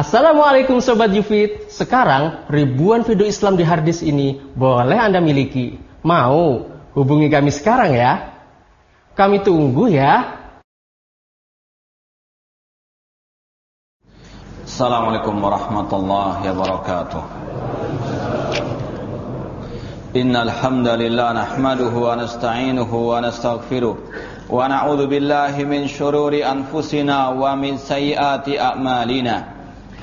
Assalamualaikum Sobat Yufid. Sekarang ribuan video Islam di harddisk ini boleh Anda miliki. Mau? Hubungi kami sekarang ya? Kami tunggu ya. Assalamualaikum warahmatullahi wabarakatuh. Hamdalillah nahmaduhu wa nasta'inuhu wa na'udzu billahi min shururi anfusina wa min sayyiati a'malina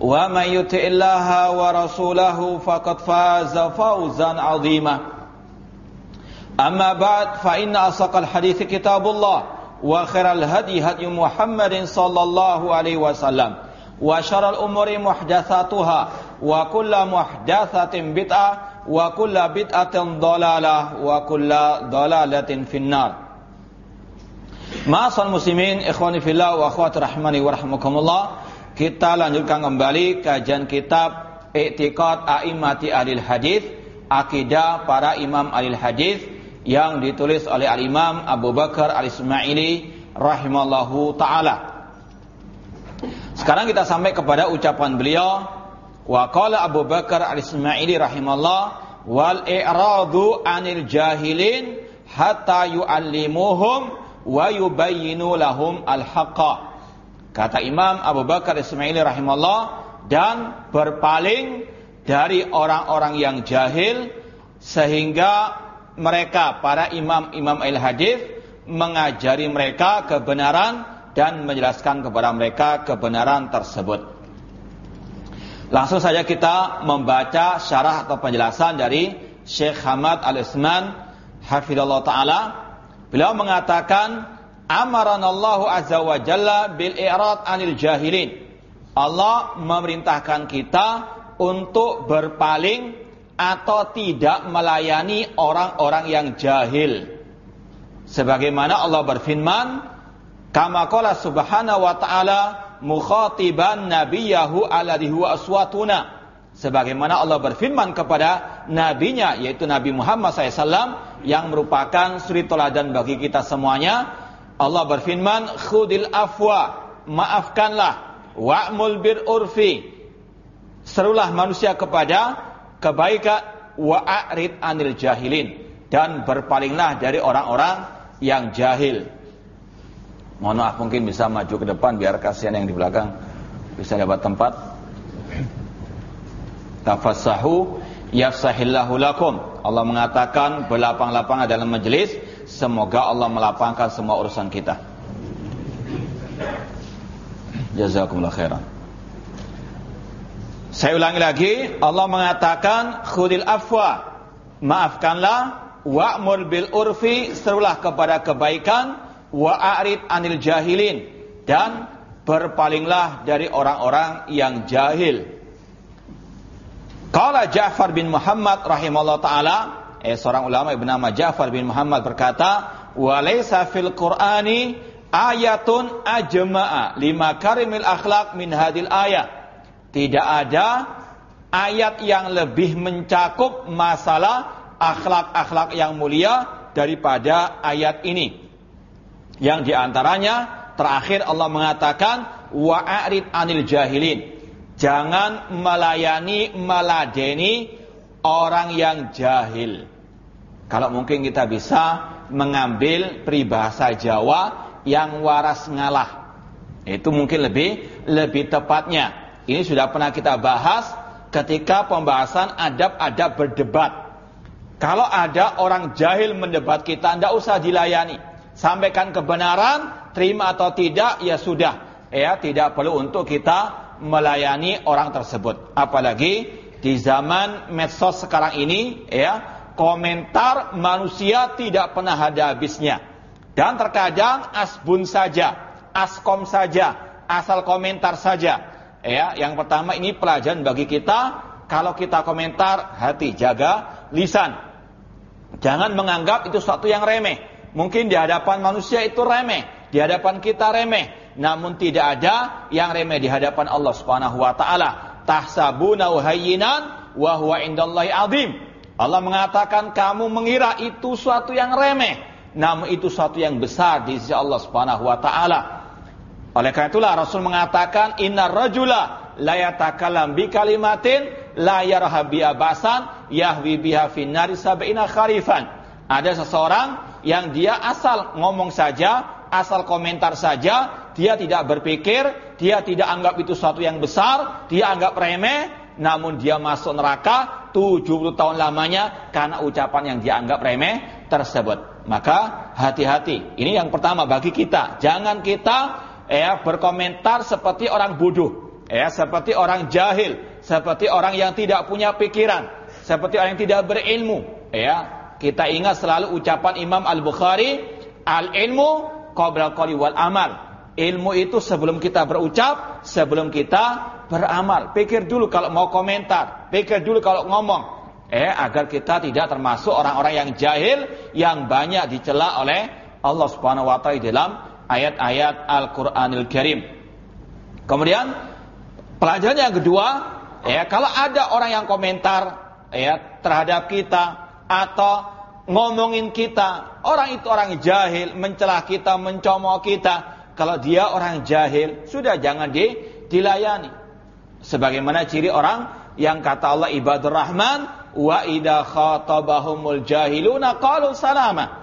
ومن يطع الله ورسوله فقد فاز فوزا عظيما أما بعد فإن أصدق الحديث كتاب الله وخير الهدي هدي محمد صلى الله عليه وسلم وشر الأمور محدثاتها وكل محدثة بدعة وكل بدعة ضلالة وكل ضلالة في النار Ma'asal muslimin, ikhwani fillah wa akhwati rahmani wa rahmakumullah. Kita lanjutkan kembali kajian kitab I'tiqad A'immati Ahli Hadis, akidah para imam ahli hadis yang ditulis oleh Al-Imam Abu Bakar Al-Ismaili rahimallahu taala. Sekarang kita sampai kepada ucapan beliau wa qala Abu Bakar Al-Ismaili rahimallah wal i'radu 'anil jahilin hatta yu'allimuhum wa yubayyinu lahum al-haqqa Kata Imam Abu Bakar Ismaili rahimahullah dan berpaling dari orang-orang yang jahil sehingga mereka para imam-imam al-hadis mengajari mereka kebenaran dan menjelaskan kepada mereka kebenaran tersebut. Langsung saja kita membaca syarah atau penjelasan dari Syekh Hamad Al-Isman hafizallahu taala. Beliau mengatakan Amaranallahu azza wa jalla bil i'rad anil jahilin. Allah memerintahkan kita untuk berpaling atau tidak melayani orang-orang yang jahil. Sebagaimana Allah berfirman, kama qala subhanahu wa ta'ala mukhatiban nabiyahu alladhi huwa aswatuna. Sebagaimana Allah berfirman kepada nabinya yaitu Nabi Muhammad SAW yang merupakan suri teladan bagi kita semuanya Allah berfirman, "Khudil afwa, maafkanlah, wa'mul bir urfi." Serulah manusia kepada kebaikan wa'arid anil jahilin dan berpalinglah dari orang-orang yang jahil. Mohon maaf mungkin bisa maju ke depan biar kasihan yang di belakang bisa dapat tempat. Tafassahu yafsahillahu lakum. Allah mengatakan berlapang-lapangan dalam majelis Semoga Allah melapangkan semua urusan kita. Jazakumullah khairan. Saya ulangi lagi, Allah mengatakan khudil afwa, maafkanlah, wa'mur bil urfi, serulah kepada kebaikan, wa'arid anil jahilin dan berpalinglah dari orang-orang yang jahil. Qala Ja'far bin Muhammad rahimahullah taala eh, seorang ulama bernama Ja'far bin Muhammad berkata, "Walaysa fil Qur'ani ayatun ajma'a lima karimil akhlak min hadil ayat." Tidak ada ayat yang lebih mencakup masalah akhlak-akhlak yang mulia daripada ayat ini. Yang di antaranya terakhir Allah mengatakan wa'arid anil jahilin. Jangan melayani, meladeni orang yang jahil. Kalau mungkin kita bisa mengambil peribahasa Jawa yang waras ngalah. Itu mungkin lebih lebih tepatnya. Ini sudah pernah kita bahas ketika pembahasan adab-adab berdebat. Kalau ada orang jahil mendebat kita, tidak usah dilayani. Sampaikan kebenaran, terima atau tidak, ya sudah. Ya, tidak perlu untuk kita melayani orang tersebut. Apalagi di zaman medsos sekarang ini, ya, komentar manusia tidak pernah ada habisnya. Dan terkadang asbun saja, askom saja, asal komentar saja. Ya, yang pertama ini pelajaran bagi kita. Kalau kita komentar, hati jaga lisan. Jangan menganggap itu sesuatu yang remeh. Mungkin di hadapan manusia itu remeh, di hadapan kita remeh. Namun tidak ada yang remeh di hadapan Allah Subhanahu wa taala. Tahsabuna hayyinan wa huwa indallahi azim. Allah mengatakan kamu mengira itu suatu yang remeh, namun itu suatu yang besar di sisi Allah Subhanahu wa taala. Oleh karena itulah Rasul mengatakan inna rajula la yatakalam bi kalimatin la yarha bi abasan yahwi biha finnari sab'ina kharifan. Ada seseorang yang dia asal ngomong saja, asal komentar saja, dia tidak berpikir, dia tidak anggap itu suatu yang besar, dia anggap remeh, namun dia masuk neraka 70 tahun lamanya karena ucapan yang dia anggap remeh tersebut. Maka hati-hati. Ini yang pertama bagi kita. Jangan kita ya berkomentar seperti orang bodoh, ya seperti orang jahil, seperti orang yang tidak punya pikiran, seperti orang yang tidak berilmu, ya. Kita ingat selalu ucapan Imam Al-Bukhari, al-ilmu qabla qali wal amal. Ilmu itu sebelum kita berucap, sebelum kita beramal. Pikir dulu kalau mau komentar, pikir dulu kalau ngomong. Eh, agar kita tidak termasuk orang-orang yang jahil yang banyak dicela oleh Allah Subhanahu wa taala dalam ayat-ayat Al-Qur'anil Karim. Kemudian pelajaran yang kedua, ya kalau ada orang yang komentar ya terhadap kita atau ngomongin kita, orang itu orang jahil, mencela kita, mencomok kita, kalau dia orang jahil, sudah jangan di, dilayani. Sebagaimana ciri orang yang kata Allah ibadur rahman wa idha khatabahumul jahiluna qalu salama.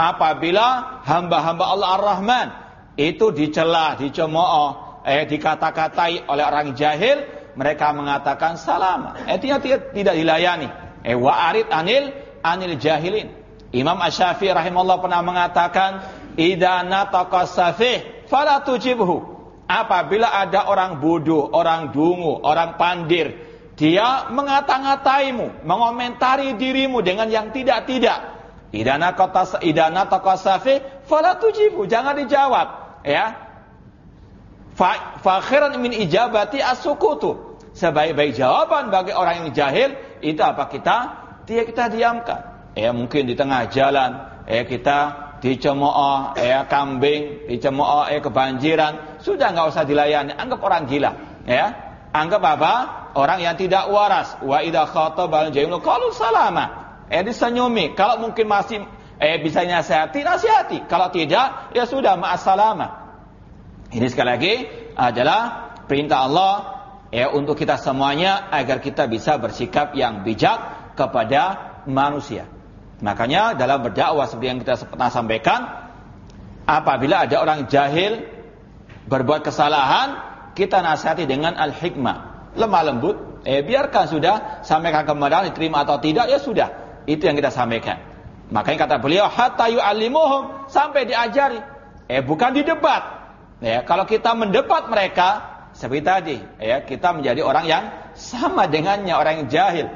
Apabila hamba-hamba Allah Ar-Rahman itu dicela, dicemooh, eh dikata-katai oleh orang jahil, mereka mengatakan salama. Eh tidak, tidak dilayani. Eh wa arid anil anil jahilin. Imam Asy-Syafi'i rahimahullah pernah mengatakan Idza nataqa safih fala tujibhu. Apabila ada orang bodoh, orang dungu, orang pandir, dia mengata-ngataimu, mengomentari dirimu dengan yang tidak-tidak. Idana kota idana taqasafi fala tujibu, jangan dijawab, ya. Fa, fakhiran min ijabati as-sukutu. Sebaik-baik jawaban bagi orang yang jahil itu apa kita? Dia kita diamkan. Ya mungkin di tengah jalan, ya kita dicemooh ya kambing, dicemooh ya kebanjiran, sudah nggak usah dilayani, anggap orang gila, ya. Anggap apa? Orang yang tidak waras. Wa idza khatabal jahilun qalu salama. Eh disenyumi. Kalau mungkin masih eh bisa nasihati, nasihati. Kalau tidak, ya sudah ma'assalama. Ini sekali lagi adalah perintah Allah ya untuk kita semuanya agar kita bisa bersikap yang bijak kepada manusia. Makanya dalam berdakwah seperti yang kita pernah sampaikan, apabila ada orang jahil berbuat kesalahan, kita nasihati dengan al-hikmah, lemah lembut, eh biarkan sudah, sampaikan kebenaran diterima atau tidak ya sudah. Itu yang kita sampaikan. Makanya kata beliau hatta yu'allimuhum sampai diajari. Eh bukan di debat. Ya, kalau kita mendebat mereka seperti tadi, ya, kita menjadi orang yang sama dengannya orang yang jahil.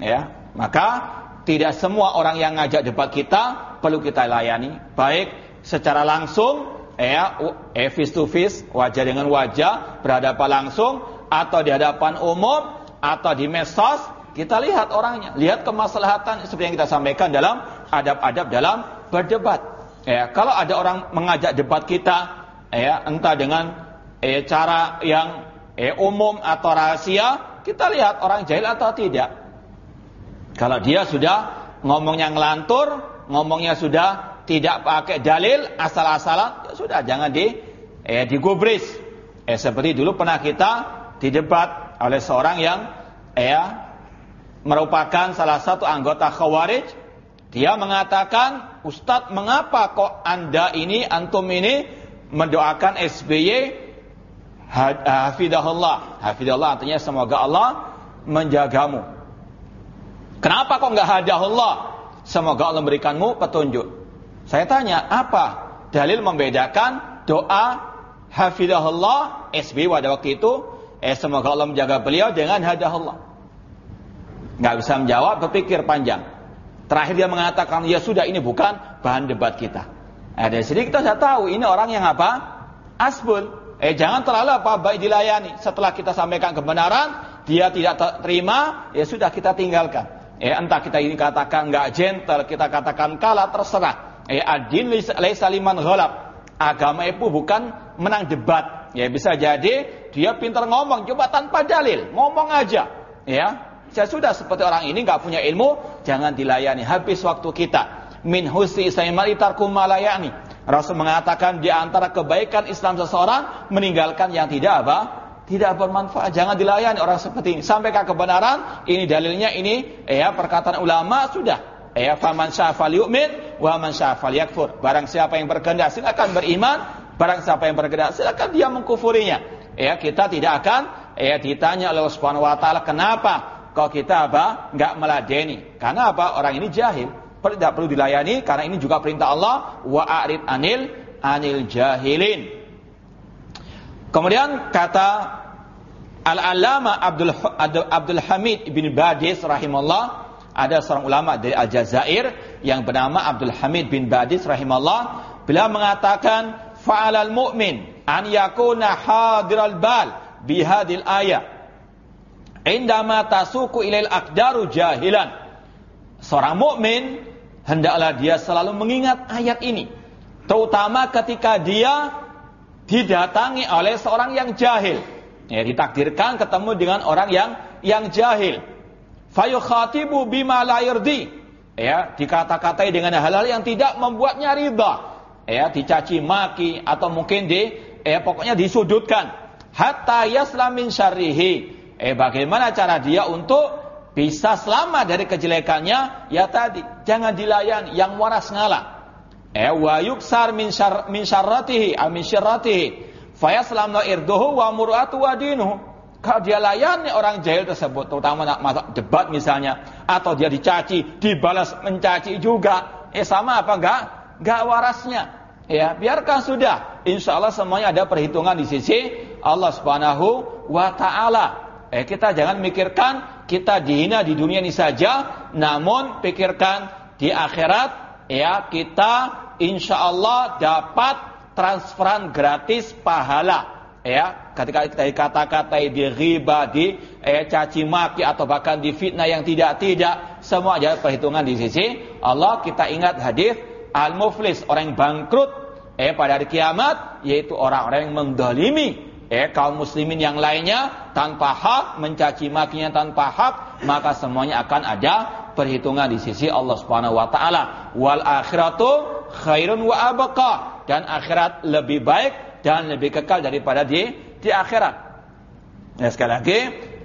Ya, maka tidak semua orang yang ngajak debat kita perlu kita layani, baik secara langsung ya eh, face to face, wajah dengan wajah, berhadapan langsung atau di hadapan umum atau di medsos, kita lihat orangnya, lihat kemaslahatan seperti yang kita sampaikan dalam adab-adab dalam berdebat. Ya, kalau ada orang mengajak debat kita, ya, entah dengan eh, cara yang eh, umum atau rahasia, kita lihat orang jahil atau tidak. Kalau dia sudah ngomongnya ngelantur, ngomongnya sudah tidak pakai dalil, asal-asalan, ya sudah jangan di eh, digubris. Eh, seperti dulu pernah kita didebat oleh seorang yang eh, merupakan salah satu anggota Khawarij. Dia mengatakan, Ustadz mengapa kok anda ini, antum ini mendoakan SBY Hafidahullah. Hafidahullah artinya semoga Allah menjagamu. Kenapa kok nggak Allah? Semoga Allah memberikanmu petunjuk. Saya tanya, apa dalil membedakan doa hafidahullah SB pada waktu itu, eh semoga Allah menjaga beliau dengan hadahullah. Nggak bisa menjawab, berpikir panjang. Terakhir dia mengatakan, ya sudah ini bukan bahan debat kita. Eh, dari sini kita sudah tahu, ini orang yang apa? Asbul. Eh jangan terlalu apa baik dilayani. Setelah kita sampaikan kebenaran, dia tidak terima, ya sudah kita tinggalkan. Eh entah kita ini katakan nggak gentle, kita katakan kalah terserah. Eh adin laisa liman. Agama itu bukan menang debat. Ya bisa jadi dia pintar ngomong coba tanpa dalil, ngomong aja. Ya. Saya sudah seperti orang ini nggak punya ilmu, jangan dilayani. Habis waktu kita. Min husni isaimal itarkum malayani. Rasul mengatakan di antara kebaikan Islam seseorang meninggalkan yang tidak apa? Tidak bermanfaat. Jangan dilayani orang seperti ini. Sampaikan kebenaran, ini dalilnya ini ya perkataan ulama sudah. Ya faman syafal yu'min wa man syafal yakfur. Barang siapa yang berkehendak silakan beriman, barang siapa yang berkehendak silakan dia mengkufurinya. Ya, kita tidak akan ya ditanya oleh Allah Subhanahu wa taala kenapa kok kita apa? enggak meladeni. Karena apa? Orang ini jahil tidak perlu dilayani karena ini juga perintah Allah wa a'rid anil anil jahilin. Kemudian kata Al-Alama Abdul Abdul Hamid bin Badis rahimahullah ada seorang ulama dari Aljazair yang bernama Abdul Hamid bin Badis rahimahullah beliau mengatakan fa'alal mu'min an yakuna hadiral bal bihadil ayat indama tasuku ilail aqdaru jahilan seorang mukmin hendaklah dia selalu mengingat ayat ini. Terutama ketika dia didatangi oleh seorang yang jahil. Ya, ditakdirkan ketemu dengan orang yang yang jahil. Fayukhatibu bima la. Ya, dikata-katai dengan hal-hal yang tidak membuatnya riba. Ya, dicaci maki atau mungkin di ya pokoknya disudutkan. Hatta yaslamin syarrihi. Eh bagaimana cara dia untuk bisa selamat dari kejelekannya, ya tadi jangan dilayani yang waras ngalah. Eh wa yuksar min syar min syarratihi min syarratihi fayaslamna irduhu wa muratu wa dinuhu. Kalau dia layani orang jahil tersebut, terutama nak debat misalnya, atau dia dicaci, dibalas mencaci juga, eh sama apa enggak? Enggak warasnya. Ya, biarkan sudah. Insya Allah semuanya ada perhitungan di sisi Allah Subhanahu wa taala. Eh kita jangan mikirkan kita dihina di dunia ini saja, namun pikirkan di akhirat ya kita insya Allah dapat transferan gratis pahala. Ya ketika kita kata-kata di riba di eh, caci maki atau bahkan di fitnah yang tidak tidak semua ada perhitungan di sisi Allah. Kita ingat hadis al muflis orang yang bangkrut eh pada hari kiamat yaitu orang-orang yang mendolimi eh kaum muslimin yang lainnya tanpa hak mencaci makinya tanpa hak maka semuanya akan ada perhitungan di sisi Allah Subhanahu wa taala wal akhiratu khairun wa abqa dan akhirat lebih baik dan lebih kekal daripada di di akhirat. Ya sekali lagi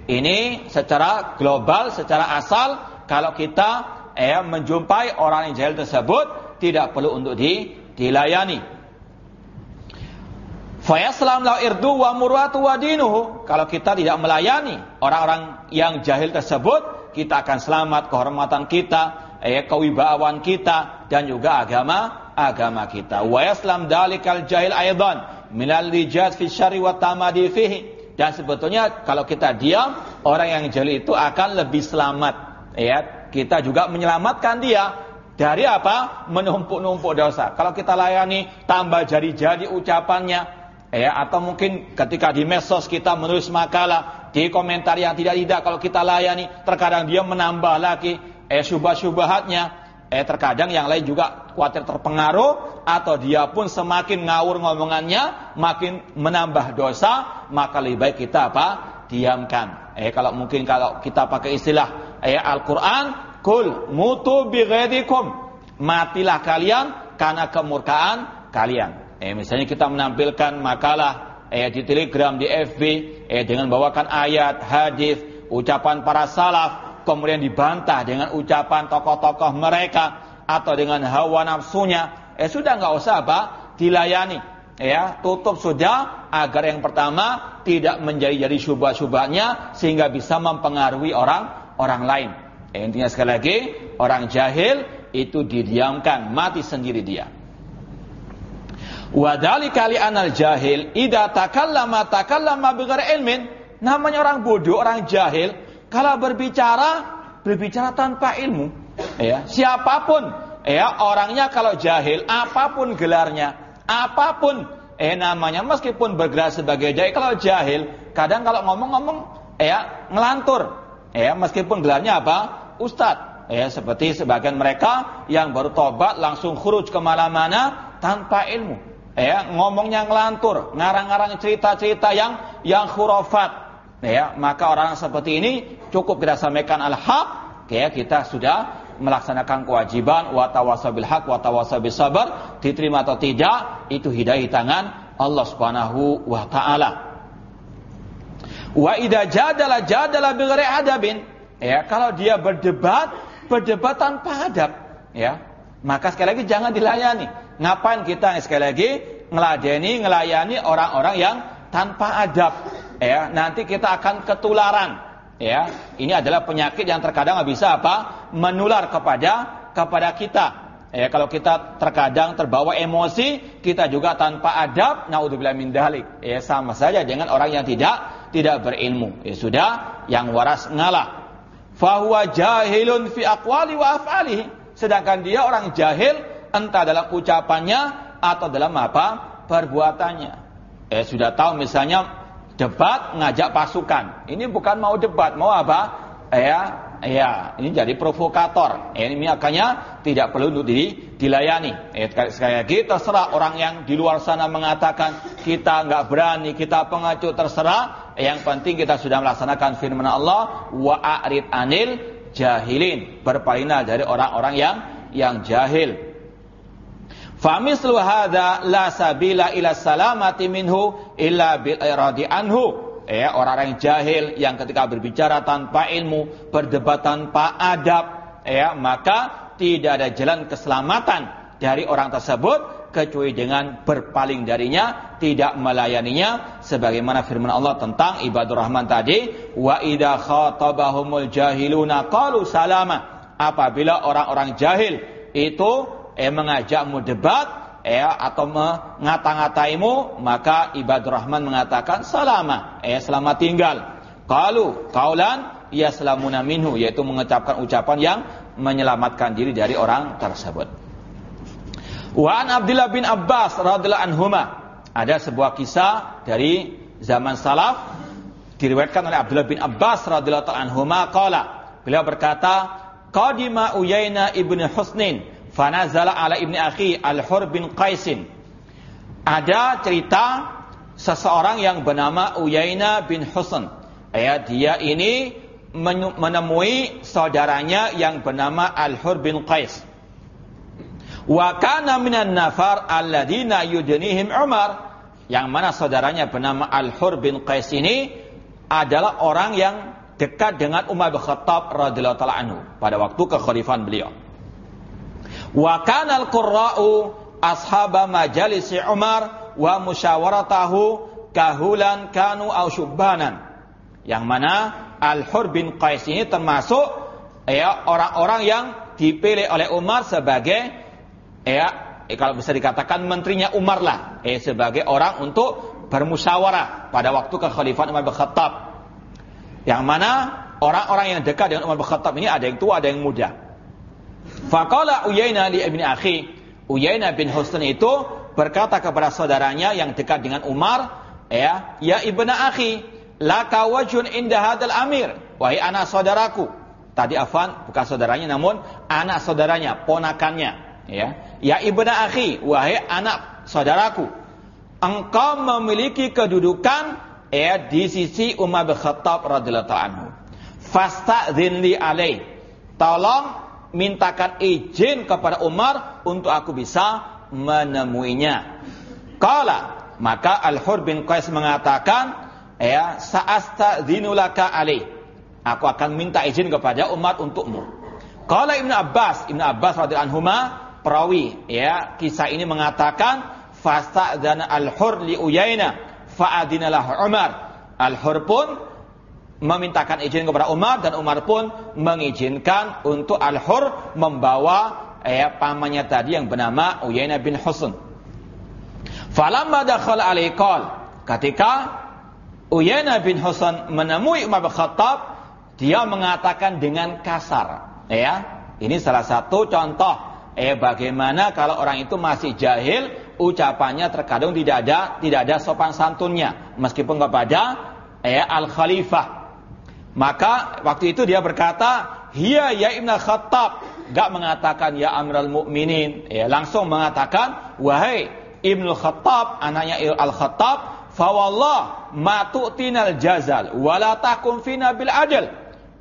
ini secara global secara asal kalau kita eh menjumpai orang yang jahil tersebut tidak perlu untuk di dilayani Fayaslam la irdu wa murwatu wa dinuhu. Kalau kita tidak melayani orang-orang yang jahil tersebut, kita akan selamat kehormatan kita, eh, kewibawaan kita dan juga agama agama kita. Wa yaslam dalikal jahil aidan minal lijat fi syarri wa tamadi fihi. Dan sebetulnya kalau kita diam, orang yang jahil itu akan lebih selamat. Ya, kita juga menyelamatkan dia dari apa? Menumpuk-numpuk dosa. Kalau kita layani tambah jadi-jadi ucapannya, ya atau mungkin ketika di medsos kita menulis makalah di komentar yang tidak tidak kalau kita layani terkadang dia menambah lagi eh syubhat-syubhatnya. Eh terkadang yang lain juga khawatir terpengaruh atau dia pun semakin ngawur ngomongannya makin menambah dosa maka lebih baik kita apa? Diamkan. Eh kalau mungkin kalau kita pakai istilah eh Al-Qur'an kul mutu bighadikum matilah kalian karena kemurkaan kalian. Eh, misalnya kita menampilkan makalah eh, di Telegram, di FB, eh, dengan bawakan ayat, hadis, ucapan para salaf, kemudian dibantah dengan ucapan tokoh-tokoh mereka atau dengan hawa nafsunya, eh sudah nggak usah apa, dilayani. Ya, tutup sudah agar yang pertama tidak menjadi jadi syubhat-syubhatnya sehingga bisa mempengaruhi orang orang lain. Eh, intinya sekali lagi, orang jahil itu didiamkan, mati sendiri dia. Wadali kali anal jahil ida takallama takallama bighairi ilmin. Namanya orang bodoh, orang jahil, kalau berbicara berbicara tanpa ilmu. Ya, siapa pun ya orangnya kalau jahil, apa pun gelarnya, apa pun eh namanya meskipun bergelar sebagai jahil, kalau jahil, kadang kalau ngomong-ngomong ya ngelantur. Ya, meskipun gelarnya apa? Ustadz. Ya, seperti sebagian mereka yang baru tobat langsung khuruj ke mana-mana tanpa ilmu ya ngomongnya ngelantur, ngarang-ngarang cerita-cerita yang yang khurafat. Ya, maka orang seperti ini cukup kita sampaikan al-haq, ya kita sudah melaksanakan kewajiban wa tawasabil haq wa sabar, diterima atau tidak itu hidayah tangan Allah Subhanahu wa taala. Wa idza jadala jadala bighairi adabin. Ya, kalau dia berdebat, berdebat tanpa adab, ya. Maka sekali lagi jangan dilayani Ngapain kita sekali lagi ngeladeni, ngelayani orang-orang yang tanpa adab? Ya, nanti kita akan ketularan. Ya, ini adalah penyakit yang terkadang bisa apa? Menular kepada kepada kita. Ya, kalau kita terkadang terbawa emosi, kita juga tanpa adab, naudzubillah min dalik. Ya, sama saja dengan orang yang tidak tidak berilmu. Ya sudah, yang waras ngalah. Fahuwa jahilun fi aqwali wa af'alihi. Sedangkan dia orang jahil entah dalam ucapannya atau dalam apa perbuatannya. Eh sudah tahu misalnya debat ngajak pasukan. Ini bukan mau debat, mau apa? Eh, ya, ya, ini jadi provokator. Eh, ini makanya tidak perlu untuk di, dilayani. Eh, sekali lagi terserah orang yang di luar sana mengatakan kita nggak berani, kita pengacu terserah. Eh, yang penting kita sudah melaksanakan firman Allah wa a'rid anil jahilin. Berpalinglah dari orang-orang yang yang jahil. Famislu hadza la sabila ila salamati minhu illa bil iradi anhu. Ya, orang-orang jahil yang ketika berbicara tanpa ilmu, berdebat tanpa adab, ya, maka tidak ada jalan keselamatan dari orang tersebut kecuali dengan berpaling darinya, tidak melayaninya sebagaimana firman Allah tentang ibadur rahman tadi, wa idza khatabahumul jahiluna qalu salama. Apabila orang-orang jahil itu eh mengajakmu debat ya atau mengata-ngataimu maka ibadur rahman mengatakan salama eh selamat tinggal kalau kaulan ya selamuna minhu yaitu mengucapkan ucapan yang menyelamatkan diri dari orang tersebut wa an Abdullah bin Abbas radhiyallahu anhuma ada sebuah kisah dari zaman salaf diriwayatkan oleh Abdullah bin Abbas radhiyallahu anhuma qala beliau berkata qadima Uyaina ibnu Husnin fanazala ala ibni akhi al-Hur bin Qaisin. Ada cerita seseorang yang bernama Uyaina bin Husn. Ya, dia ini menemui saudaranya yang bernama Al-Hur bin Qais. Wa kana minan nafar alladziina yudnihim Umar. Yang mana saudaranya bernama Al-Hur bin Qais ini adalah orang yang dekat dengan Umar bin Khattab radhiyallahu taala anhu pada waktu kekhalifahan beliau. Wa kana al-qurra'u ashaba majalisi Umar wa musyawaratahu kahulan kanu au syubbanan. Yang mana Al-Hur bin Qais ini termasuk ya orang-orang yang dipilih oleh Umar sebagai ya eh, kalau bisa dikatakan menterinya Umar lah eh sebagai orang untuk bermusyawarah pada waktu kekhalifahan Umar bin Khattab. Yang mana orang-orang yang dekat dengan Umar bin Khattab ini ada yang tua, ada yang muda. Faqala Uyaina li ibni akhi. Uyaina bin Husn itu berkata kepada saudaranya yang dekat dengan Umar, ya, ya ibnu akhi, laka wajun inda hadal amir. Wahai anak saudaraku. Tadi Afan bukan saudaranya namun anak saudaranya, ponakannya, ya. Ya ibnu akhi, wahai anak saudaraku. Engkau memiliki kedudukan ya di sisi Umar bin Khattab radhiyallahu anhu. Fasta'dhin li alaih. Tolong mintakan izin kepada Umar untuk aku bisa menemuinya. Kala maka Al-Hur bin Qais mengatakan, ya sa'astadzinulaka ali. Aku akan minta izin kepada Umar untukmu. Kala Ibnu Abbas, Ibnu Abbas radhiyallahu anhuma perawi ya kisah ini mengatakan fasta'dzana Al-Hur li Uyaina fa'adinalah Umar. Al-Hur pun memintakan izin kepada Umar dan Umar pun mengizinkan untuk Al-Hur membawa eh, pamannya tadi yang bernama Uyainah bin Husn. Falamma dakhala alaihi ketika Uyainah bin Husn menemui Umar bin Khattab, dia mengatakan dengan kasar, ya. Ini salah satu contoh eh bagaimana kalau orang itu masih jahil, ucapannya terkadang tidak ada tidak ada sopan santunnya meskipun kepada eh al khalifah. Maka waktu itu dia berkata, "Hiya ya Ibn Khattab." Gak mengatakan ya Amral Mukminin, ya langsung mengatakan, "Wahai Ibnu Khattab, anaknya Al Khattab, fawallah ma tu'tinal jazal wala takum fina bil adl."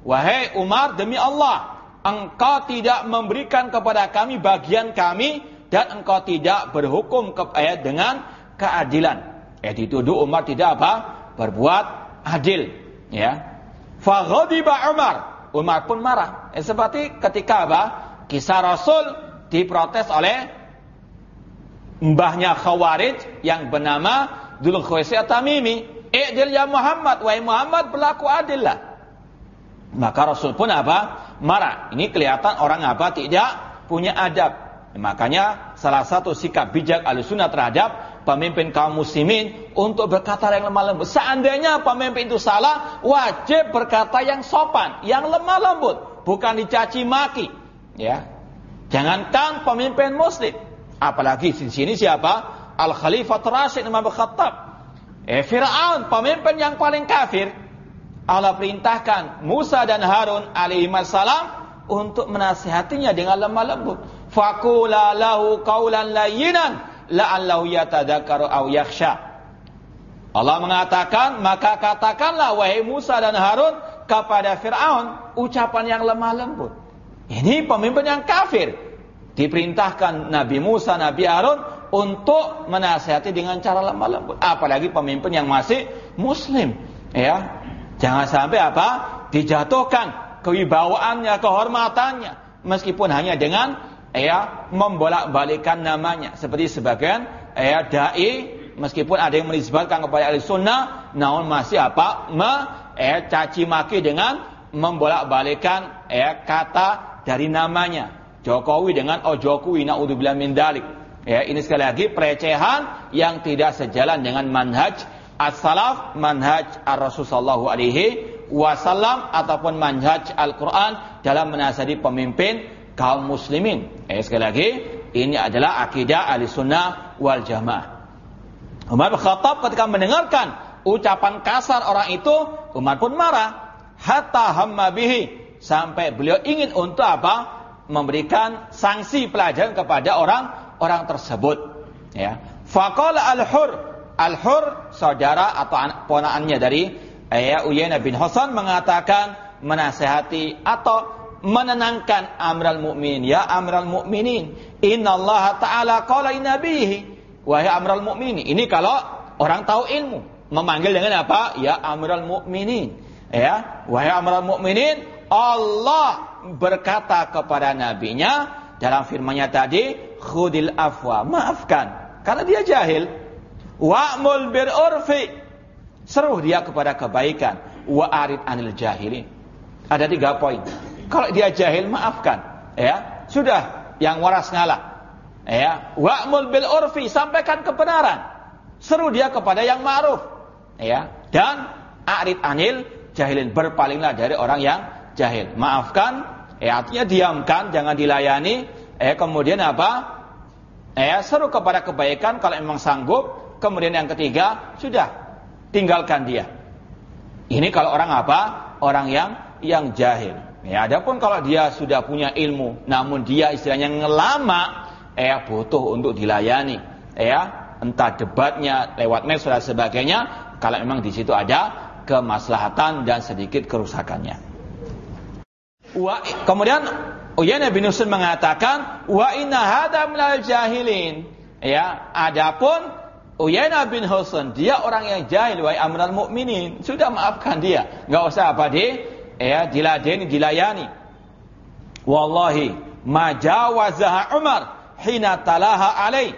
Wahai Umar, demi Allah, engkau tidak memberikan kepada kami bagian kami dan engkau tidak berhukum ke, eh, dengan keadilan. Eh dituduh Umar tidak apa? Berbuat adil, ya. Faghadiba Umar. Umar pun marah. Eh, seperti ketika apa? Kisah Rasul diprotes oleh mbahnya Khawarij yang bernama Dul Khuwaisi Tamimi. I'dil ya Muhammad, wahai Muhammad berlaku adil lah. Maka Rasul pun apa? Marah. Ini kelihatan orang apa? Tidak punya adab. Makanya salah satu sikap bijak al-sunnah terhadap pemimpin kaum muslimin untuk berkata yang lemah lembut. Seandainya pemimpin itu salah, wajib berkata yang sopan, yang lemah lembut, bukan dicaci maki. Ya. Jangankan pemimpin muslim, Apalagi di sini siapa? Al Khalifah Rasyid Imam Khattab. Eh Firaun, pemimpin yang paling kafir. Allah perintahkan Musa dan Harun alaihi salam untuk menasihatinya dengan lemah lembut. Fakula lahu qaulan layyinan la'allahu yatadzakkaru aw yakhsha. Allah mengatakan, maka katakanlah wahai Musa dan Harun kepada Firaun ucapan yang lemah lembut. Ini pemimpin yang kafir. Diperintahkan Nabi Musa, Nabi Harun untuk menasihati dengan cara lemah lembut. Apalagi pemimpin yang masih muslim. Ya, Jangan sampai apa? Dijatuhkan kewibawaannya, kehormatannya. Meskipun hanya dengan ya membolak-balikan namanya. Seperti sebagian ya dai meskipun ada yang menisbatkan kepada ahli sunnah, namun masih apa? Ya, caci maki dengan membolak-balikan ya kata dari namanya. Jokowi dengan oh Jokowi naudzubillah min dalik. Ya, ini sekali lagi pelecehan yang tidak sejalan dengan manhaj as-salaf, manhaj ar-rasul sallallahu alaihi wasallam ataupun manhaj Al-Qur'an dalam menasihati pemimpin kaum muslimin. Eh, sekali lagi, ini adalah akidah ahli sunnah wal jamaah. Umar bin ketika mendengarkan ucapan kasar orang itu, Umar pun marah. Hatta hamma bihi. Sampai beliau ingin untuk apa? memberikan sanksi pelajaran kepada orang orang tersebut ya faqala al-hur al-hur saudara atau ponaannya dari ya Uyainah bin Hasan mengatakan menasehati atau menenangkan amral mukmin ya amral mukminin innallaha ta'ala qala nabihi. Wahai amral mukminin ini kalau orang tahu ilmu. Memanggil dengan apa? Ya amral mukminin. Ya wahai amral mukminin Allah berkata kepada nabinya dalam firman-Nya tadi, "Khudil afwa." Maafkan karena dia jahil. Wa'mul bir urfi. Seruh dia kepada kebaikan. Wa arid anil jahilin. Ada tiga poin. Kalau dia jahil, maafkan. Ya, sudah yang waras ngalah. Ya, wa'mul bil urfi, sampaikan kebenaran. Seru dia kepada yang ma'ruf. Ya, dan arid anil jahilin, berpalinglah dari orang yang jahil. Maafkan, eh artinya diamkan, jangan dilayani. Eh kemudian apa? Eh seru kepada kebaikan kalau memang sanggup. Kemudian yang ketiga, sudah tinggalkan dia. Ini kalau orang apa? Orang yang yang jahil. Ya, adapun kalau dia sudah punya ilmu, namun dia istilahnya ngelama, eh butuh untuk dilayani. Ya, entah debatnya lewat medsos dan sebagainya, kalau memang di situ ada kemaslahatan dan sedikit kerusakannya. Wa, kemudian Uyainah bin Husain mengatakan wa inna hada minal jahilin. Ya, adapun Uyainah bin Husain dia orang yang jahil wa amral mukminin. Sudah maafkan dia. Enggak usah apa di ya diladeni dilayani. Wallahi ma jawazaha Umar hina talaha alai.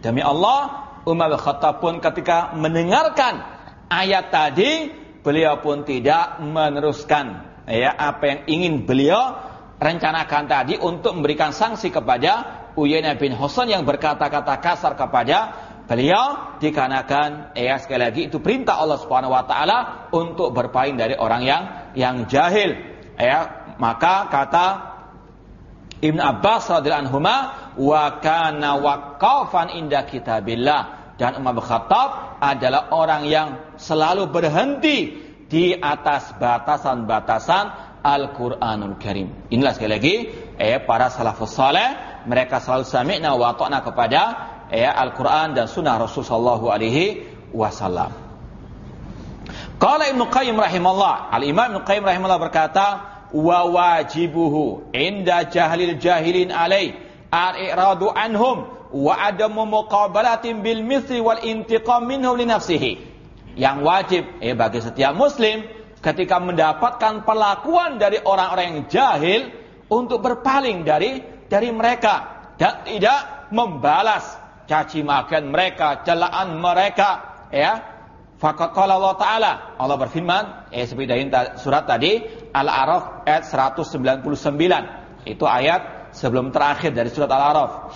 Demi Allah, Umar bin Khattab pun ketika mendengarkan ayat tadi, beliau pun tidak meneruskan ya apa yang ingin beliau rencanakan tadi untuk memberikan sanksi kepada Uyainah bin Husain yang berkata-kata kasar kepada beliau dikarenakan ya sekali lagi itu perintah Allah Subhanahu wa taala untuk berpaling dari orang yang yang jahil ya maka kata Ibn Abbas radhiyallahu anhu wa kana waqafan inda kitabillah dan Umar bin Khattab adalah orang yang selalu berhenti di atas batasan-batasan Al-Quranul Karim. Inilah sekali lagi, eh, para salafus saleh, mereka selalu sami'na wa ta'na kepada eh, Al-Quran dan sunnah Rasulullah Sallallahu Alaihi Wasallam. Qala Ibnu Qayyim rahimahullah, Al-Imam Ibnu Qayyim rahimahullah berkata, wa wajibuhu inda jahilil jahilin alaih al-i'radu anhum wa adamu muqabalatin bil mithli wal intiqam minhum li nafsihi. Yang wajib eh bagi setiap muslim ketika mendapatkan perlakuan dari orang-orang yang jahil untuk berpaling dari dari mereka dan tidak membalas caci makian mereka, celaan mereka, ya. Fakat kalau Allah Ta'ala, Allah berfirman, eh seperti surat tadi, Al-A'raf ayat 199. Itu ayat sebelum terakhir dari surat Al-A'raf.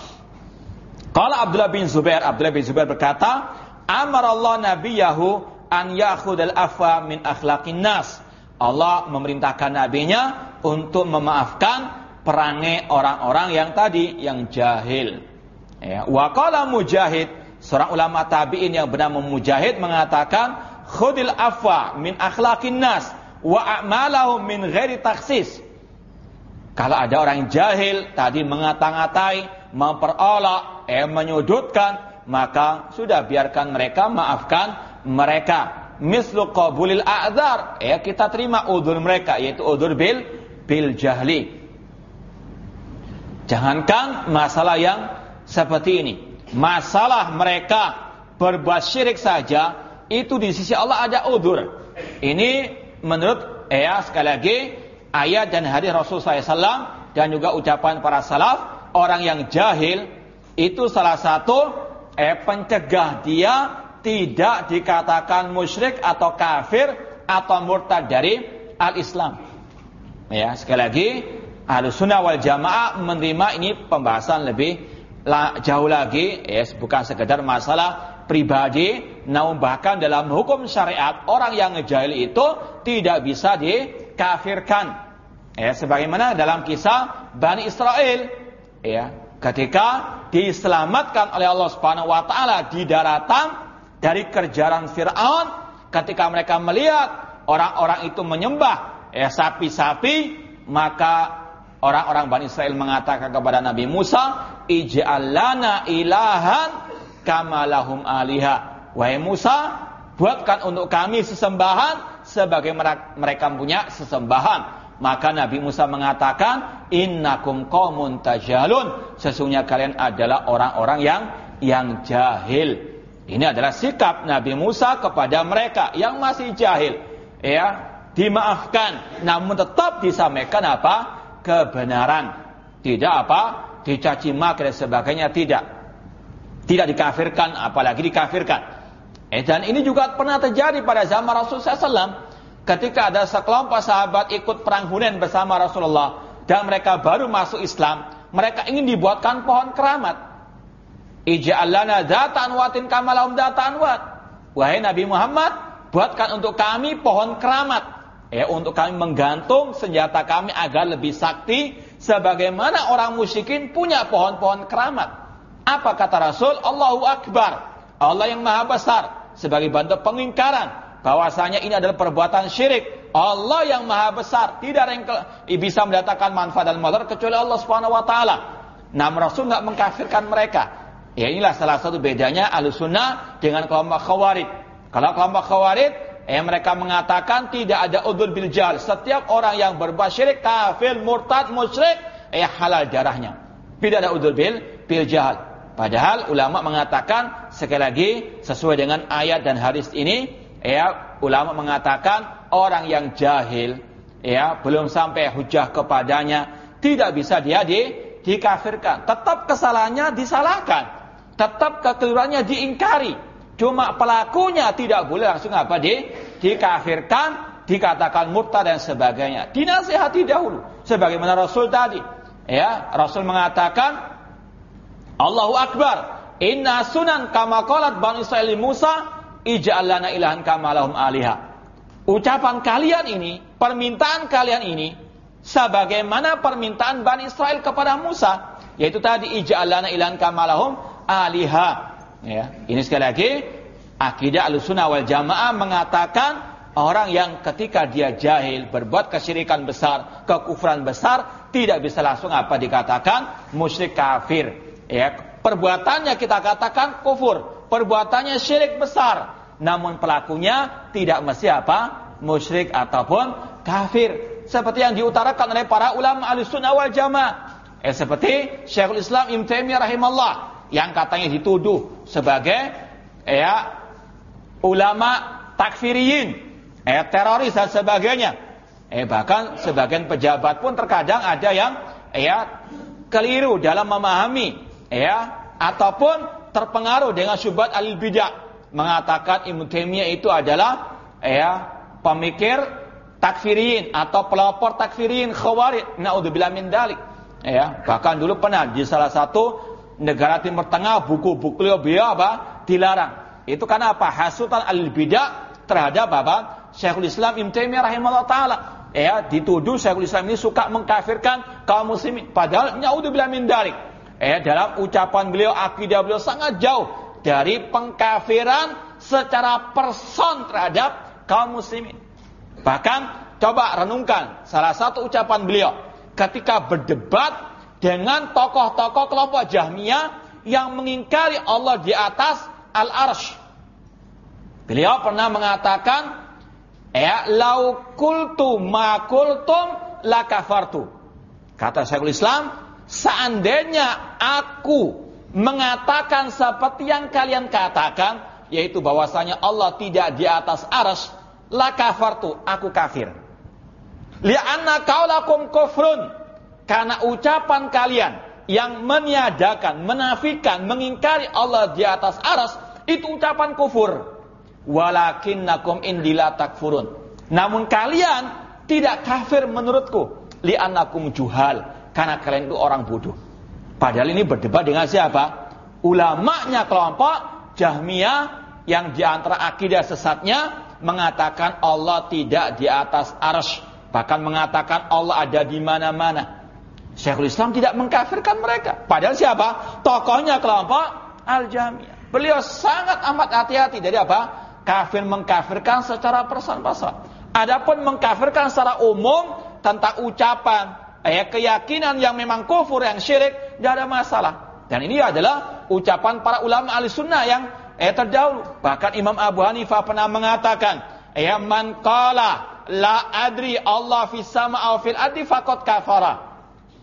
Kalau Abdullah bin Zubair, Abdullah bin Zubair berkata, Amar Allah Nabiyahu an yakhudal afa min akhlaqin nas. Allah memerintahkan nabinya untuk memaafkan perangai orang-orang yang tadi yang jahil. Ya, wa qala Mujahid, seorang ulama tabi'in yang bernama Mujahid mengatakan, "Khudil afwa min akhlaqin nas wa a'malahum min ghairi taksis." Kalau ada orang jahil tadi mengata-ngatai, memperolok, eh menyudutkan, maka sudah biarkan mereka maafkan mereka. Mislu qabulil a'dzar ya kita terima udur mereka yaitu udur bil bil jahli. Jangankan masalah yang seperti ini masalah mereka berbuat syirik saja itu di sisi Allah ada udur ini menurut ya sekali lagi ayat dan hadis Rasul SAW dan juga ucapan para salaf orang yang jahil itu salah satu eh, pencegah dia tidak dikatakan musyrik atau kafir atau murtad dari al-Islam. Ya, sekali lagi Sunnah wal Jamaah menerima ini pembahasan lebih jauh lagi, ya, bukan sekedar masalah pribadi, namun bahkan dalam hukum syariat orang yang ngejahil itu tidak bisa dikafirkan. Ya, sebagaimana dalam kisah Bani Israel, ya, ketika diselamatkan oleh Allah Subhanahu wa taala di daratan dari kerjaan Fir'aun ketika mereka melihat orang-orang itu menyembah ya sapi-sapi maka orang-orang Bani Israel mengatakan kepada Nabi Musa ij'alana ilahan kamalahum aliha wahai Musa buatkan untuk kami sesembahan sebagai mereka punya sesembahan maka Nabi Musa mengatakan innakum qaumun tajalun sesungguhnya kalian adalah orang-orang yang yang jahil ini adalah sikap Nabi Musa kepada mereka yang masih jahil. Ya, dimaafkan namun tetap disampaikan apa? kebenaran. Tidak apa? Dicaci maki dan sebagainya tidak. Tidak dikafirkan apalagi dikafirkan. Eh, dan ini juga pernah terjadi pada zaman Rasulullah SAW. Ketika ada sekelompok sahabat ikut perang Hunain bersama Rasulullah dan mereka baru masuk Islam, mereka ingin dibuatkan pohon keramat. Ij'al lana data anwatin kamalahum data anwat. Wahai Nabi Muhammad, buatkan untuk kami pohon keramat. Ya, untuk kami menggantung senjata kami agar lebih sakti sebagaimana orang musyrikin punya pohon-pohon keramat. Apa kata Rasul? Allahu Akbar. Allah yang maha besar sebagai bentuk pengingkaran bahwasanya ini adalah perbuatan syirik. Allah yang maha besar, tidak ada yang bisa mendatangkan manfaat dan mudarat kecuali Allah Subhanahu wa taala. Namun Rasul nggak mengkafirkan mereka. Ya inilah salah satu bedanya Ahlussunnah dengan kelompok Khawarij. Kalau kelompok Khawarij, eh mereka mengatakan tidak ada udur bil. Setiap orang yang berbuat syirik, kafir, murtad, musyrik, eh halal darahnya. Tidak ada udur bil bil. Padahal ulama mengatakan sekali lagi sesuai dengan ayat dan hadis ini, ya ulama mengatakan orang yang jahil, ya belum sampai hujah kepadanya, tidak bisa dia di, dikafirkan. Tetap kesalahannya disalahkan tetap kekeliruannya diingkari. Cuma pelakunya tidak boleh langsung apa di dikafirkan dikatakan murtad dan sebagainya. Dinasihati dahulu sebagaimana Rasul tadi. Ya, Rasul mengatakan Allahu Akbar. Inna sunan kama qalat Bani Israel Musa ij'al lana ilahan kama lahum aliha. Ucapan kalian ini, permintaan kalian ini sebagaimana permintaan Bani Israel kepada Musa, yaitu tadi ij'al lana ilahan kama lahum aliha. Ya, ini sekali lagi akidah Ahlussunnah wal Jamaah mengatakan Orang yang ketika dia jahil berbuat kesyirikan besar, kekufuran besar, tidak bisa langsung apa dikatakan musyrik kafir. Ya, perbuatannya kita katakan kufur, perbuatannya syirik besar, namun pelakunya tidak mesti apa musyrik ataupun kafir. Seperti yang diutarakan oleh para ulama al-sunnah wal jamaah. Eh, seperti Syekhul Islam Ibn Taimiyah rahimahullah yang katanya dituduh sebagai ya ulama takfiriyin eh teroris dan sebagainya. Eh bahkan sebagian pejabat pun terkadang ada yang ya keliru dalam memahami ya ataupun terpengaruh dengan syubhat al bidah mengatakan Ibnu Taimiyah itu adalah ya pemikir takfirin atau pelopor takfirin khawarij. Naudzubillah min dalik. Ya bahkan dulu pernah di salah satu negara timur tengah buku-buku beliau apa? Dilarang. Itu karena apa? Hasutan al bidah terhadap apa? Syekhul Islam Ibn Taimiyah rahimahullah taala. Ya dituduh Syekhul Islam ini suka mengkafirkan kaum muslimin. Padahal naudzubillah min dalik. Ya dalam ucapan beliau akidah beliau sangat jauh dari pengkafiran secara person terhadap kaum muslimin. Bahkan coba renungkan salah satu ucapan beliau. Ketika berdebat dengan tokoh-tokoh kelompok Jahmiyah yang mengingkari Allah di atas al-arsh beliau pernah mengatakan Ya, lau kultu ma kultum la. Kata Syekhul Islam, seandainya aku mengatakan seperti yang kalian katakan, yaitu bahwasanya Allah tidak di atas aras, la kafartu, aku kafir. Lianna kaulakum kufrun. Karena ucapan kalian yang meniadakan, menafikan, mengingkari Allah di atas aras, itu ucapan kufur walakinnakum indila takfurun. Namun kalian tidak kafir menurutku li'annakum juhal karena kalian itu orang bodoh. Padahal ini berdebat dengan siapa? Ulamanya kelompok Jahmiyah yang di antara akidah sesatnya mengatakan Allah tidak di atas arsy, bahkan mengatakan Allah ada di mana-mana. Syekhul Islam tidak mengkafirkan mereka. Padahal siapa? Tokohnya kelompok Al-Jahmiyah. Beliau sangat amat hati-hati dari apa? kafir mengkafirkan secara person-person. Adapun mengkafirkan secara umum tentang ucapan, eh, keyakinan yang memang kufur yang syirik, tidak ada masalah. Dan ini adalah ucapan para ulama ahli sunnah yang eh, terdahulu. Bahkan Imam Abu Hanifah pernah mengatakan, ya man qala la adri Allah fis sama fil ardi faqad kafara.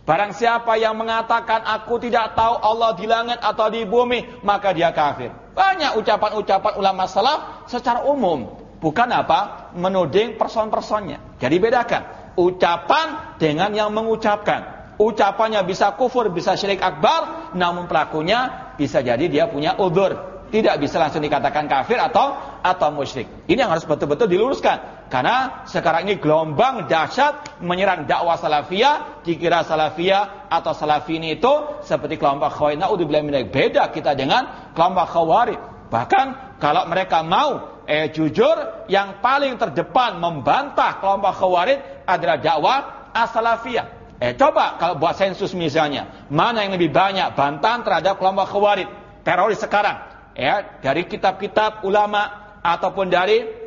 Barang siapa yang mengatakan aku tidak tahu Allah di langit atau di bumi, maka dia kafir. Banyak ucapan-ucapan ulama salaf secara umum. Bukan apa? Menuding person-personnya. Jadi bedakan. Ucapan dengan yang mengucapkan. Ucapannya bisa kufur, bisa syirik akbar, namun pelakunya bisa jadi dia punya udur tidak bisa langsung dikatakan kafir atau atau musyrik. Ini yang harus betul-betul diluruskan. Karena sekarang ini gelombang dahsyat menyerang dakwah salafiyah, dikira salafiyah atau salafini itu seperti kelompok khawarij. Naudzubillah min beda kita dengan kelompok khawarij. Bahkan kalau mereka mau eh jujur yang paling terdepan membantah kelompok khawarij adalah dakwah as-salafiyah. Eh coba kalau buat sensus misalnya, mana yang lebih banyak bantahan terhadap kelompok khawarij, teroris sekarang? ya dari kitab-kitab ulama ataupun dari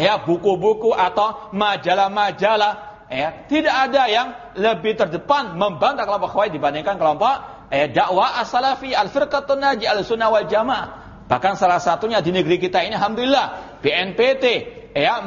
ya buku-buku atau majalah-majalah ya tidak ada yang lebih terdepan membantah kelompok khawarij dibandingkan kelompok eh, dakwah as-salafi al-firqatun naji al-sunnah wal jamaah bahkan salah satunya di negeri kita ini alhamdulillah BNPT ya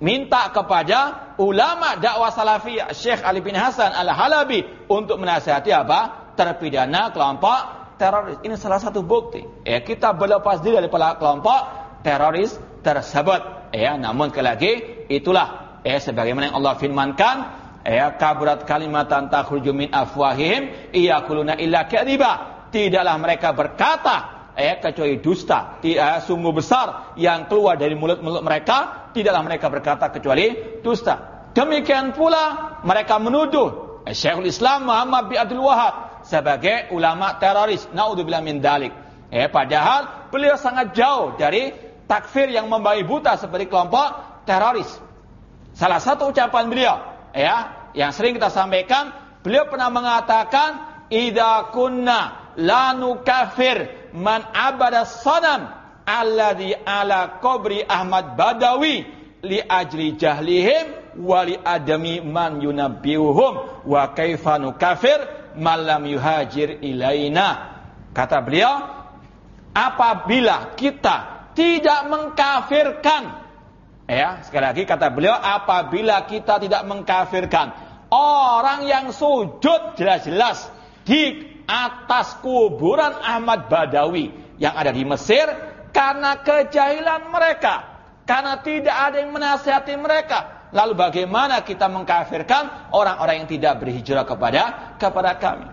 minta kepada ulama dakwah salafiyah Syekh Ali bin Hasan Al-Halabi untuk menasihati apa terpidana kelompok teroris. Ini salah satu bukti. Ya, kita berlepas diri dari kelompok teroris tersebut. Ya, namun sekali lagi itulah ya sebagaimana yang Allah firmankan, ya kaburat kalimatan takhruju min afwahihim iyakuluna illa kadiba. Tidaklah mereka berkata ya kecuali dusta. Ya, sungguh besar yang keluar dari mulut-mulut mereka tidaklah mereka berkata kecuali dusta. Demikian pula mereka menuduh eh, Syekhul Islam Muhammad bin Abdul Wahab sebagai ulama teroris. Naudzubillah min dalik. Eh, padahal beliau sangat jauh dari takfir yang membayi buta seperti kelompok teroris. Salah satu ucapan beliau, ya, yang sering kita sampaikan, beliau pernah mengatakan, "Idza kunna la nukafir man abada sanam alladhi ala qabri Ahmad Badawi li ajli jahlihim wa adami man yunabbiuhum wa kaifa nukafir man lam yuhajir ilaina." Kata beliau, apabila kita tidak mengkafirkan. Ya sekali lagi kata beliau apabila kita tidak mengkafirkan orang yang sujud jelas-jelas di atas kuburan Ahmad Badawi yang ada di Mesir karena kejahilan mereka karena tidak ada yang menasihati mereka. Lalu bagaimana kita mengkafirkan orang-orang yang tidak berhijrah kepada kepada kami?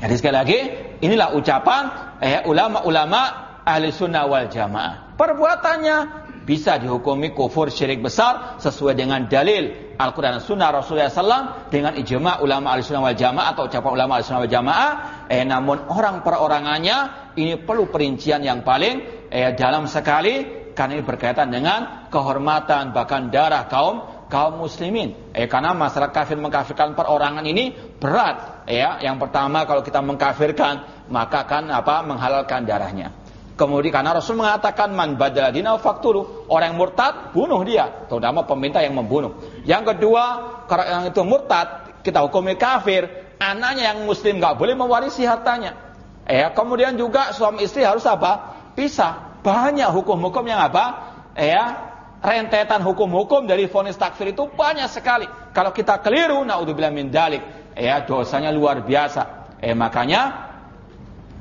Jadi sekali lagi, inilah ucapan eh, ulama-ulama ahli sunnah wal jamaah. Perbuatannya bisa dihukumi kufur syirik besar sesuai dengan dalil Al-Quran Sunnah Rasulullah SAW dengan ijma ulama ahli sunnah wal jamaah atau ucapan ulama ahli sunnah wal jamaah. Eh, namun orang perorangannya ini perlu perincian yang paling eh, dalam sekali karena ini berkaitan dengan kehormatan bahkan darah kaum kaum muslimin. Eh karena masalah kafir mengkafirkan perorangan ini berat. Ya, yang pertama kalau kita mengkafirkan maka akan apa? menghalalkan darahnya. Kemudian karena Rasul mengatakan man badala dina orang yang murtad bunuh dia, terutama pemerintah yang membunuh. Yang kedua, kalau yang itu murtad, kita hukumi kafir, anaknya yang muslim nggak boleh mewarisi hartanya. Ya, kemudian juga suami istri harus apa? Pisah. Banyak hukum-hukum yang apa? Ya, rentetan hukum-hukum dari vonis takfir itu banyak sekali. Kalau kita keliru, naudzubillah min dalik, ya dosanya luar biasa. Eh makanya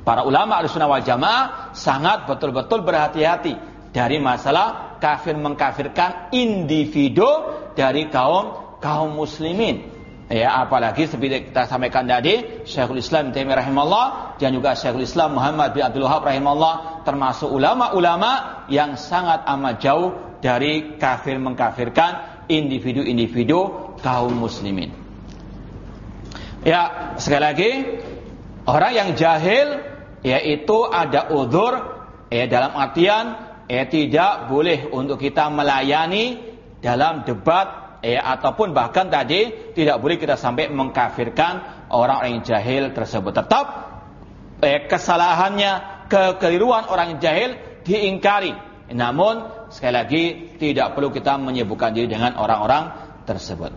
para ulama al-sunnah wal jamaah sangat betul-betul berhati-hati dari masalah kafir mengkafirkan individu dari kaum kaum muslimin. Ya, apalagi seperti kita sampaikan tadi, Syekhul Islam Taimiyah rahimahullah dan juga Syekhul Islam Muhammad bin Abdul Wahab rahimahullah termasuk ulama-ulama yang sangat amat jauh dari kafir mengkafirkan individu-individu kaum muslimin. Ya, sekali lagi orang yang jahil yaitu ada udur ya dalam artian ya tidak boleh untuk kita melayani dalam debat ya ataupun bahkan tadi tidak boleh kita sampai mengkafirkan orang-orang yang jahil tersebut. Tetap eh, kesalahannya, kekeliruan orang yang jahil diingkari. Namun sekali lagi tidak perlu kita menyebutkan diri dengan orang-orang tersebut.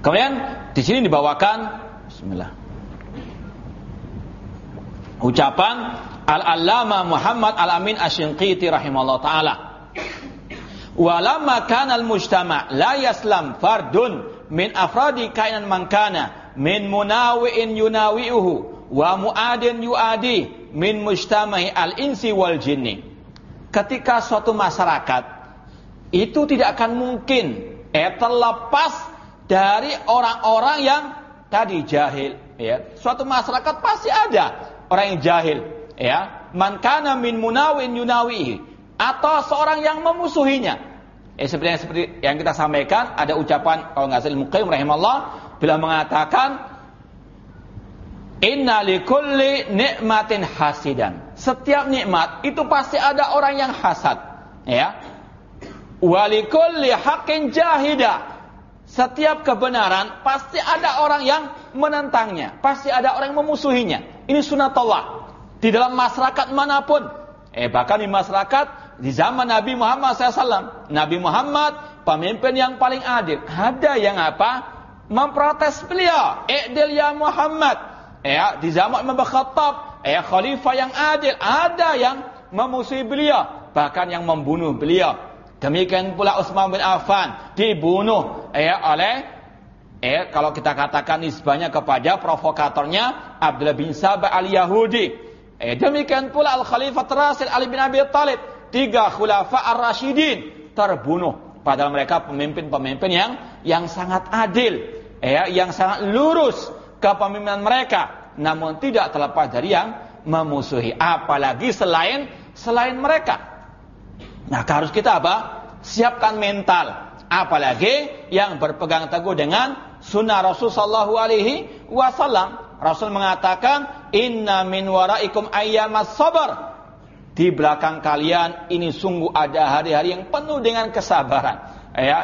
Kemudian di sini dibawakan Bismillah. Ucapan Al-Allama Muhammad Al-Amin Asy-Shinqiti rahimahullah taala. Walamma kana al-mujtama' la yaslam fardun min afradi kainan man kana min munawi'in yunawi'uhu wa mu'adin yu'adi min mujtama'i al-insi wal jinni. Ketika suatu masyarakat itu tidak akan mungkin eh terlepas dari orang-orang yang tadi jahil ya. Suatu masyarakat pasti ada orang yang jahil ya man kana min munawin yunawihi atau seorang yang memusuhinya eh seperti yang seperti yang kita sampaikan ada ucapan kalau nggak salah Muqayyim rahimahullah bila mengatakan Inna likulli nikmatin hasidan. Setiap nikmat itu pasti ada orang yang hasad. Ya. Walikulli haqqin jahida. Setiap kebenaran pasti ada orang yang menentangnya. Pasti ada orang yang memusuhinya. Ini sunatullah. Di dalam masyarakat mana pun. Eh bahkan di masyarakat di zaman Nabi Muhammad SAW. Nabi Muhammad pemimpin yang paling adil. Ada yang apa? Memprotes beliau. I'dil ya Muhammad ya di zaman Imam Khattab ya khalifah yang adil ada yang memusuhi beliau bahkan yang membunuh beliau demikian pula Utsman bin Affan dibunuh ya oleh eh kalau kita katakan nisbahnya kepada provokatornya Abdullah bin Sabah al-Yahudi eh demikian pula al-Khalifah terakhir Ali bin Abi Thalib tiga khulafa ar-rasyidin terbunuh padahal mereka pemimpin-pemimpin yang yang sangat adil ya yang sangat lurus kepemimpinan mereka, namun tidak terlepas dari yang memusuhi, apalagi selain selain mereka. Nah, harus kita apa? siapkan mental. Apalagi yang berpegang teguh dengan sunnah Rasul Sallallahu Alaihi Wasallam. Rasul mengatakan, Inna min waraikum ayyamas sabar. Di belakang kalian ini sungguh ada hari-hari yang penuh dengan kesabaran. Ya,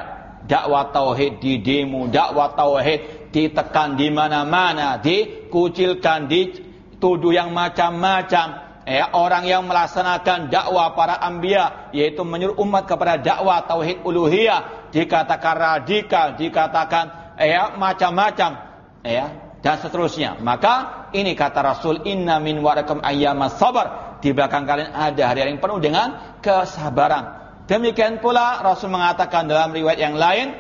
dakwah tauhid di demo, dakwah tauhid ditekan di mana-mana, dikucilkan, dituduh yang macam-macam. Ya, orang yang melaksanakan dakwah para ambia yaitu menyuruh umat kepada dakwah tauhid uluhiyah dikatakan radikal, dikatakan ya macam-macam ya dan seterusnya. Maka ini kata Rasul inna min warakum ayyamas sabar di belakang kalian ada hari yang penuh dengan kesabaran. Demikian pula Rasul mengatakan dalam riwayat yang lain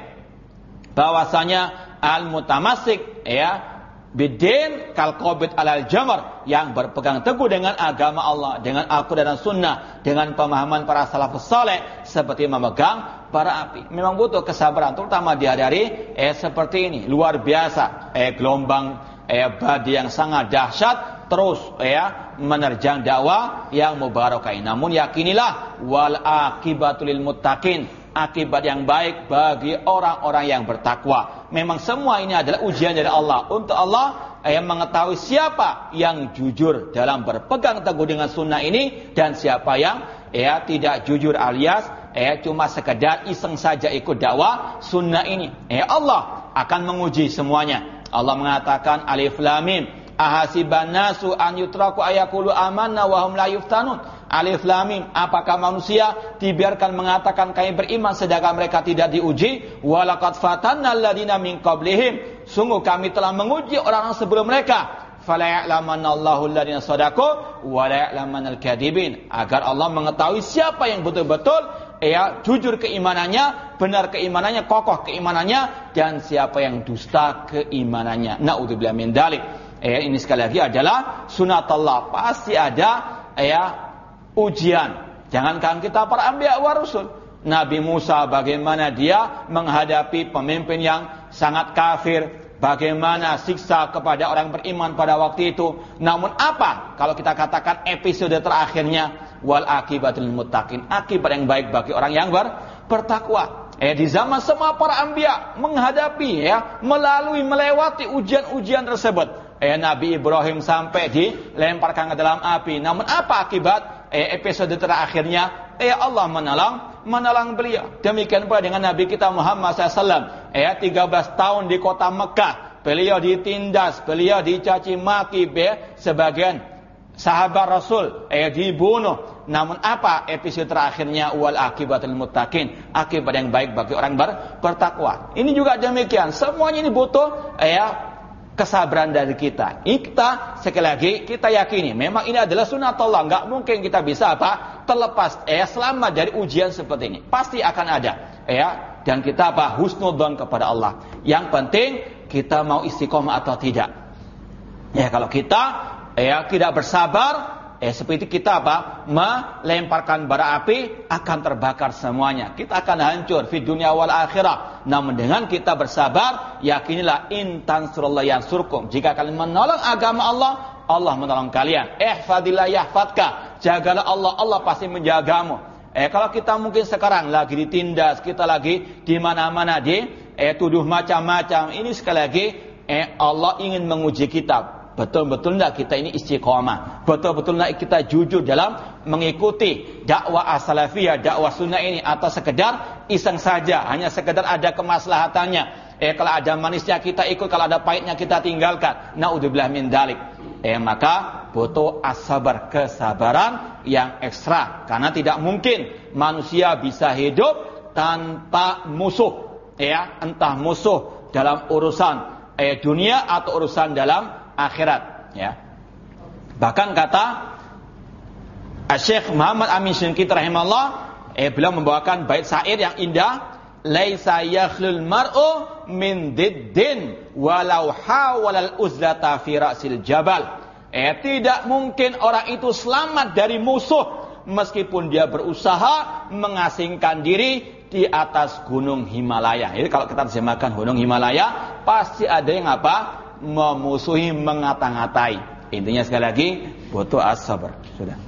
bahwasanya al-mutamassik ya bidin kal qabid alal jamar yang berpegang teguh dengan agama Allah, dengan Al-Qur'an dan Sunnah, dengan pemahaman para salafus saleh seperti memegang bara api. Memang butuh kesabaran terutama di hari-hari eh seperti ini, luar biasa. Eh gelombang eh badai yang sangat dahsyat terus ya menerjang dakwah yang mubarakah. Namun yakinilah wal akibatul muttaqin, akibat yang baik bagi orang-orang yang bertakwa. Memang semua ini adalah ujian dari Allah. Untuk Allah yang mengetahui siapa yang jujur dalam berpegang teguh dengan sunnah ini dan siapa yang ya tidak jujur alias ya cuma sekedar iseng saja ikut dakwah sunnah ini. Ya Allah akan menguji semuanya. Allah mengatakan alif lam mim Ahasiban nasu an yutraku ayakulu amanna wa hum la yuftanun. Alif lam mim. Apakah manusia dibiarkan mengatakan kami beriman sedangkan mereka tidak diuji? Walaqad fatanna alladziina min qablihim. Sungguh kami telah menguji orang-orang sebelum mereka. Fala ya'lamanna Allahu alladziina sadaqu wa la ya'lamanal. Agar Allah mengetahui siapa yang betul-betul ya jujur keimanannya, benar keimanannya, kokoh keimanannya dan siapa yang dusta keimanannya. Nauzubillah min dalik eh, ini sekali lagi adalah sunat Allah. Pasti ada ya ujian. Jangankan kita para ambiya wa rusul. Nabi Musa bagaimana dia menghadapi pemimpin yang sangat kafir, bagaimana siksa kepada orang beriman pada waktu itu. Namun apa kalau kita katakan episode terakhirnya wal akibatul muttaqin, akibat yang baik bagi orang yang ber, bertakwa. Eh di zaman semua para ambia menghadapi ya, melalui melewati ujian-ujian tersebut eh, Nabi Ibrahim sampai dilemparkan ke dalam api. Namun apa akibat eh, episode terakhirnya? Eh Allah menolong, menolong beliau. Demikian pula dengan Nabi kita Muhammad SAW. Eh 13 tahun di kota Mekah. Beliau ditindas, beliau dicaci maki, be, sebagian sahabat Rasul eh dibunuh. Namun apa episode terakhirnya wal akibatul muttaqin, akibat yang baik bagi orang ber, bertakwa. Ini juga demikian. Semuanya ini butuh eh, kesabaran dari kita. Ini kita sekali lagi kita yakini memang ini adalah sunat Allah. Nggak mungkin kita bisa apa terlepas ya selamat dari ujian seperti ini. Pasti akan ada ya dan kita apa husnudon kepada Allah. Yang penting kita mau istiqomah atau tidak. Ya kalau kita ya tidak bersabar Eh seperti kita apa? Melemparkan bara api akan terbakar semuanya. Kita akan hancur di dunia wal akhirah. Namun dengan kita bersabar, yakinilah intan surullah yang surkum. Jika kalian menolong agama Allah, Allah menolong kalian. Eh fadilah yahfadka. Jagalah Allah, Allah pasti menjagamu. Eh kalau kita mungkin sekarang lagi ditindas, kita lagi di mana-mana di eh tuduh macam-macam. Ini sekali lagi eh Allah ingin menguji kita Betul-betul tidak kita ini istiqomah. Betul-betul tidak kita jujur dalam mengikuti dakwah as-salafiyah, dakwah sunnah ini atau sekedar iseng saja, hanya sekedar ada kemaslahatannya. Eh kalau ada manisnya kita ikut, kalau ada pahitnya kita tinggalkan. Naudzubillah min dalik. Eh maka butuh as-sabar, kesabaran yang ekstra karena tidak mungkin manusia bisa hidup tanpa musuh. Ya, entah musuh dalam urusan eh, dunia atau urusan dalam akhirat ya. Bahkan kata Syekh Muhammad Amin Syinqiti rahimahullah eh beliau membawakan bait syair yang indah laisa yakhlul mar'u min diddin walau hawalal uzlata fi ra'sil jabal eh tidak mungkin orang itu selamat dari musuh meskipun dia berusaha mengasingkan diri di atas gunung Himalaya. Jadi kalau kita terjemahkan gunung Himalaya, pasti ada yang apa? Memusuhi mengata-ngatai. Intinya sekali lagi butuh as-sabar. Sudah.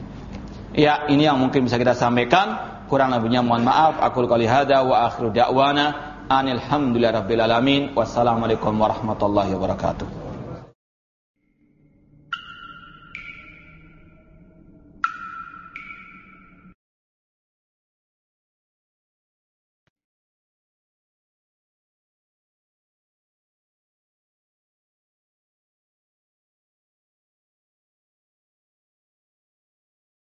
Ya, ini yang mungkin bisa kita sampaikan. Kurang lebihnya mohon maaf. Aku qouli hada wa akhiru da'wana anil hamdulillahi rabbil alamin. Wassalamualaikum warahmatullahi wabarakatuh.